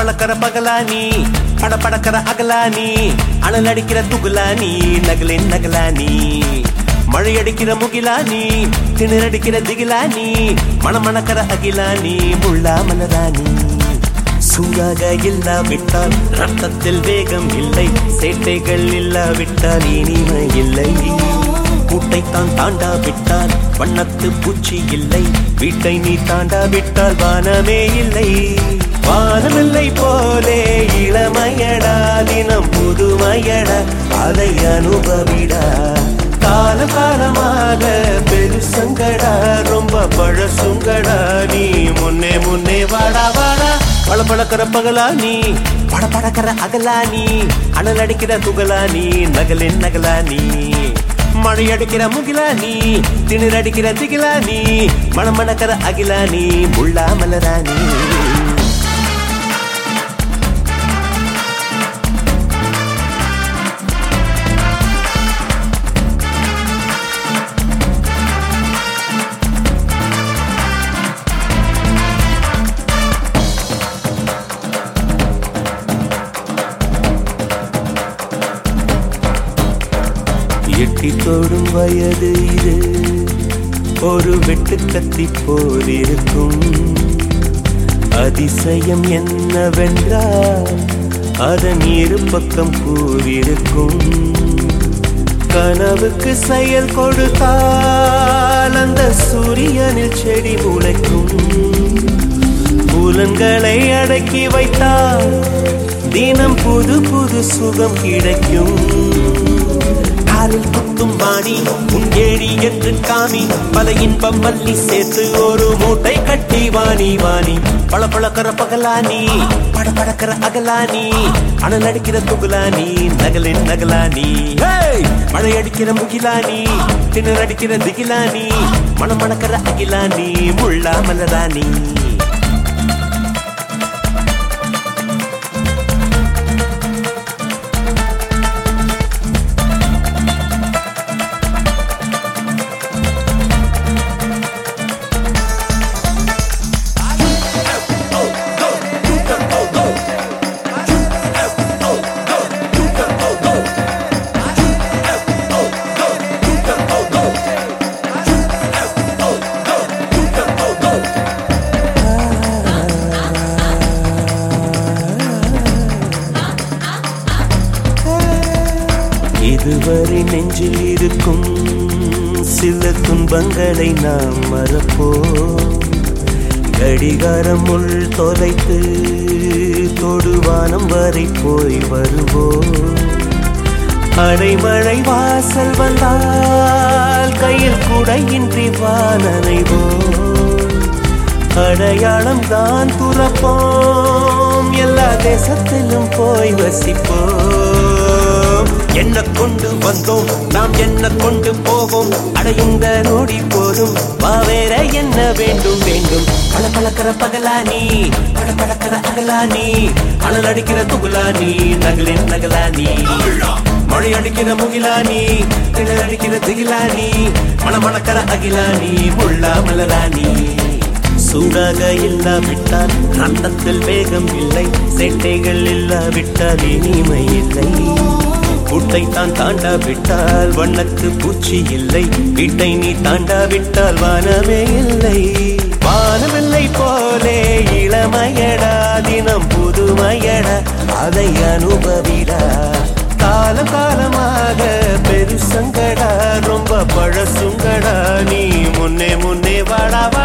பளபளக்கிற பகலா நீ படபடக்கிற அகலா நீ அனல் அடிக்கிற துகுலா நீ நகலின். நகலா நீ மழை அடிக்கிற முகிலா நீ திணறடிக்கிற திகிலா நீ மணமணக்கிற அகிலா நீ முள்ளா மலரா நீ சூடாக இல்லாவிட்டால் ரத்தத்தில் வேகம் இல்லை சேட்டைகள் இல்லாவிட்டால் இனிமை இல்லை. கூட்டைத்தான் தாண்டாவிட்டால் வண்ணத்து பூச்சி இல்லை வீட்டை நீ தாண்டாவிட்டால் வானமே இல்லை. வானமில்லை போலே இளமையடா தினம் புதுமையடா அதை அனுபவிடா. கால காலமாக பெருசங்கடா ரொம்ப பழசுங்கடா. நீ முன்னே முன்னே வாடா வாடா. பளபளக்கிற பகலா நீ பட படபடக்கிற அகலா நீ அனல் அடிக்கிற துகலா நீ நகலின் நகலா நீ. மழை அடிக்கிற முகிலா நீ திணிர் அடிக்கிற திகிலா நீ மணமணக்கிற அகிலா நீ முள்ளா மலரா நீ. எட்டி தொடும் வயது இது. ஒரு வெட்டுக்கத்தி போல் இருக்கும் அதிசயம் என்னவென்றால் அதன் இரு பக்கம் கூறியிருக்கும். கனவுக்கு செயல் கொடுத்தால் அந்த சூரியனில் செடி முளைக்கும். புலன்களை அடக்கி வைத்தால் தினம் புது புது சுகம் கிடைக்கும். காலில் குத்தும் வாணி உன் ஏழி என்று காமி. பல இன்பம் மல்லி சேர்த்து ஒரு மூட்டை கட்டி வாணி வாணி. பல பழக்கிற பகலானி பட படக்கிற அகலானி. அனல் அடிக்கிற துகுலானி நகலின் நகலானி. மழை அடிக்கிற முகிலானி திணறடிக்கிற திகிலானி. மணமணக்கிற அகிலானி முள்ளா மலரானி. இதுவரை நெஞ்சில் இருக்கும் சில துன்பங்களை நாம் மறப்போம். கடிகாரம் உள் தொலைத்து தொடுவானம் வரை போய் வருவோம். அடைமழை வாசல் வந்தால் கையில் குடையின்றி வானனைவோம் அடையாளம் தான் துறப்போம். எல்லா தேசத்திலும் போய் வசிப்போம். என்ன கொண்டு வந்தோம். நாம் என்ன கொண்டு போவோம்? அடையுந்த நொடி போதும். வேற என்ன வேண்டும்? வேண்டும். பல பழக்கிற பகலானி பட பழக்கிற அகலானி அனல் அடிக்கிற துகுலானி நகலின் நகலானி மழை அடிக்கிற முகிலானி கிணறு அடிக்கிற திகிலானி மணமணக்கிற அகிலானி முள்ளா மலராணி சூடாக இல்லாவிட்டால் ரத்தத்தில் வேகம் இல்லை சேட்டைகள் இல்லாவிட்டால் இனிமை இல்லை. பூட்டை தான் தாண்டாவிட்டால் வண்ணத்து பூச்சி இல்லை. வீட்டை நீ தாண்டா விட்டால் வானமே இல்லை. வானமில்லை போலே இளமையடா தினம் புதுமையடா அதை அனுபவிடா. காலம் காலமாக பெருசங்கடா ரொம்ப பழசுங்கடா நீ முன்னே முன்னே வாடாவா